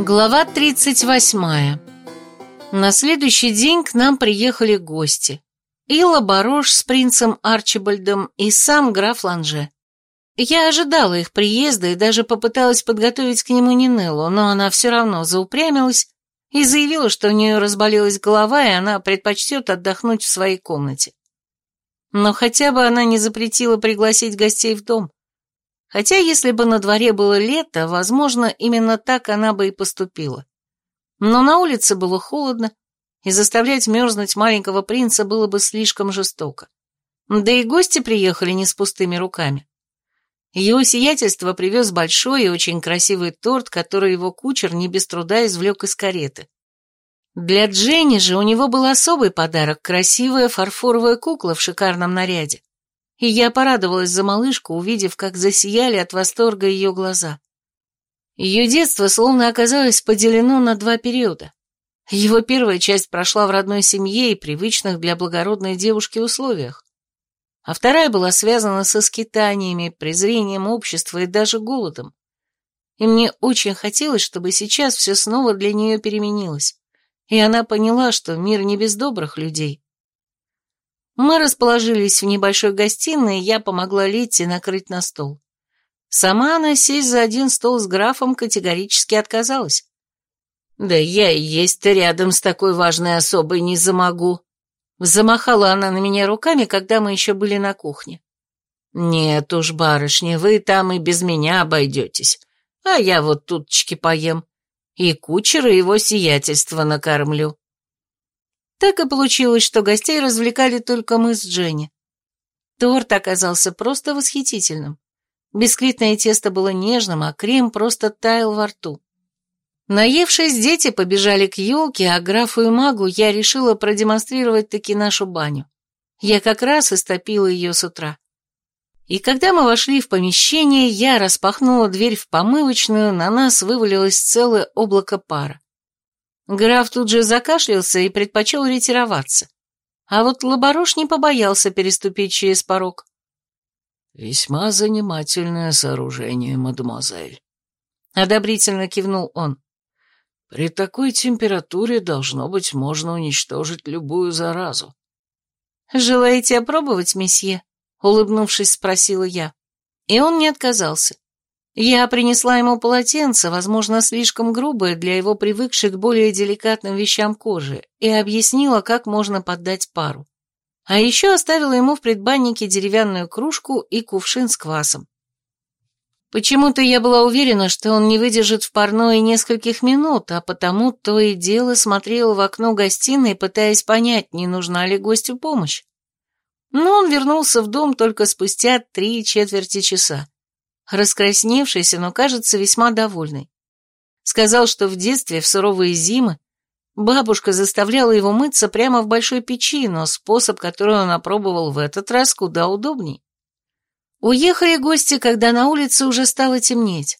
Глава 38. На следующий день к нам приехали гости. Илла Барош с принцем Арчибальдом и сам граф Ланже. Я ожидала их приезда и даже попыталась подготовить к нему Нинеллу, но она все равно заупрямилась и заявила, что у нее разболелась голова, и она предпочтет отдохнуть в своей комнате. Но хотя бы она не запретила пригласить гостей в дом. Хотя, если бы на дворе было лето, возможно, именно так она бы и поступила. Но на улице было холодно, и заставлять мерзнуть маленького принца было бы слишком жестоко. Да и гости приехали не с пустыми руками. Его сиятельство привез большой и очень красивый торт, который его кучер не без труда извлек из кареты. Для Дженни же у него был особый подарок – красивая фарфоровая кукла в шикарном наряде и я порадовалась за малышку, увидев, как засияли от восторга ее глаза. Ее детство словно оказалось поделено на два периода. Его первая часть прошла в родной семье и привычных для благородной девушки условиях, а вторая была связана со скитаниями, презрением общества и даже голодом. И мне очень хотелось, чтобы сейчас все снова для нее переменилось, и она поняла, что мир не без добрых людей. Мы расположились в небольшой гостиной, и я помогла Литте накрыть на стол. Сама она сесть за один стол с графом категорически отказалась. «Да я и есть-то рядом с такой важной особой не замогу». Замахала она на меня руками, когда мы еще были на кухне. «Нет уж, барышня, вы там и без меня обойдетесь, а я вот туточки поем, и кучера его сиятельства накормлю». Так и получилось, что гостей развлекали только мы с Дженни. Торт оказался просто восхитительным. Бисквитное тесто было нежным, а крем просто таял во рту. Наевшись, дети побежали к елке, а графу и магу я решила продемонстрировать таки нашу баню. Я как раз истопила ее с утра. И когда мы вошли в помещение, я распахнула дверь в помывочную, на нас вывалилось целое облако пара. Граф тут же закашлялся и предпочел ретироваться. А вот Лабарош не побоялся переступить через порог. «Весьма занимательное сооружение, мадемуазель», — одобрительно кивнул он. «При такой температуре, должно быть, можно уничтожить любую заразу». «Желаете опробовать, месье?» — улыбнувшись, спросила я. И он не отказался. Я принесла ему полотенце, возможно, слишком грубое для его привыкших к более деликатным вещам кожи, и объяснила, как можно поддать пару. А еще оставила ему в предбаннике деревянную кружку и кувшин с квасом. Почему-то я была уверена, что он не выдержит в парной нескольких минут, а потому то и дело смотрела в окно гостиной, пытаясь понять, не нужна ли гостю помощь. Но он вернулся в дом только спустя три четверти часа раскрасневшийся, но, кажется, весьма довольный. Сказал, что в детстве, в суровые зимы, бабушка заставляла его мыться прямо в большой печи, но способ, который он опробовал в этот раз, куда удобней. Уехали гости, когда на улице уже стало темнеть.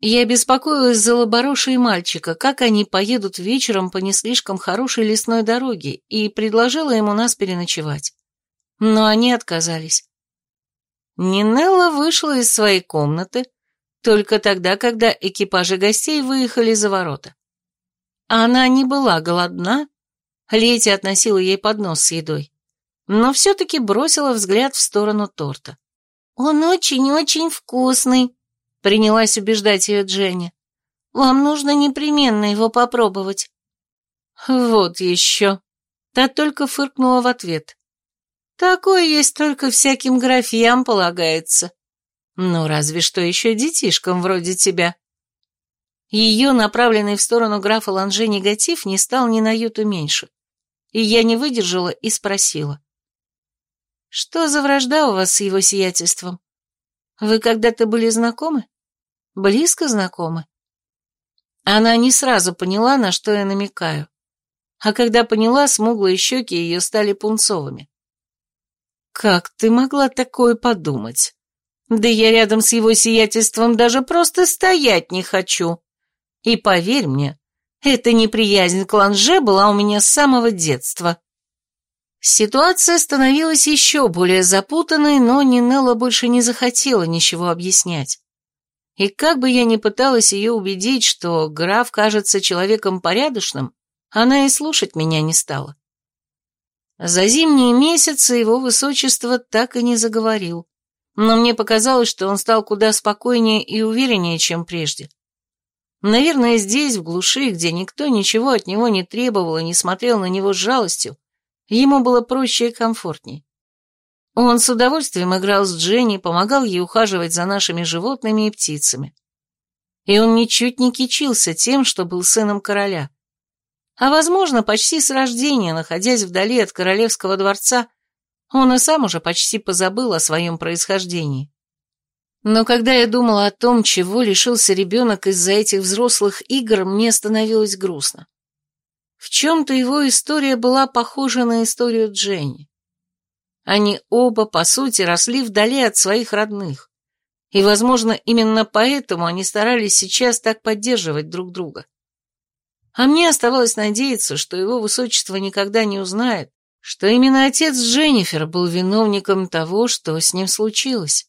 Я беспокоилась за Лобороша и мальчика, как они поедут вечером по не слишком хорошей лесной дороге, и предложила ему нас переночевать. Но они отказались. Нинелла вышла из своей комнаты только тогда, когда экипажи гостей выехали за ворота. Она не была голодна, Лети относила ей поднос с едой, но все-таки бросила взгляд в сторону торта. «Он очень-очень вкусный», — принялась убеждать ее Дженни. «Вам нужно непременно его попробовать». «Вот еще». Та только фыркнула в ответ. Такое есть только всяким графьям полагается. Ну, разве что еще детишкам вроде тебя. Ее, направленный в сторону графа Ланже негатив, не стал ни на юту меньше. И я не выдержала и спросила. Что за вражда у вас с его сиятельством? Вы когда-то были знакомы? Близко знакомы? Она не сразу поняла, на что я намекаю. А когда поняла, смуглые щеки ее стали пунцовыми. «Как ты могла такое подумать? Да я рядом с его сиятельством даже просто стоять не хочу. И поверь мне, эта неприязнь к Ланже была у меня с самого детства». Ситуация становилась еще более запутанной, но Нинелла больше не захотела ничего объяснять. И как бы я ни пыталась ее убедить, что граф кажется человеком порядочным, она и слушать меня не стала. За зимние месяцы его высочество так и не заговорил, но мне показалось, что он стал куда спокойнее и увереннее, чем прежде. Наверное, здесь, в глуши, где никто ничего от него не требовал и не смотрел на него с жалостью, ему было проще и комфортнее. Он с удовольствием играл с Дженни, помогал ей ухаживать за нашими животными и птицами. И он ничуть не кичился тем, что был сыном короля. А, возможно, почти с рождения, находясь вдали от королевского дворца, он и сам уже почти позабыл о своем происхождении. Но когда я думала о том, чего лишился ребенок из-за этих взрослых игр, мне становилось грустно. В чем-то его история была похожа на историю Дженни. Они оба, по сути, росли вдали от своих родных. И, возможно, именно поэтому они старались сейчас так поддерживать друг друга. А мне оставалось надеяться, что его высочество никогда не узнает, что именно отец Дженнифер был виновником того, что с ним случилось.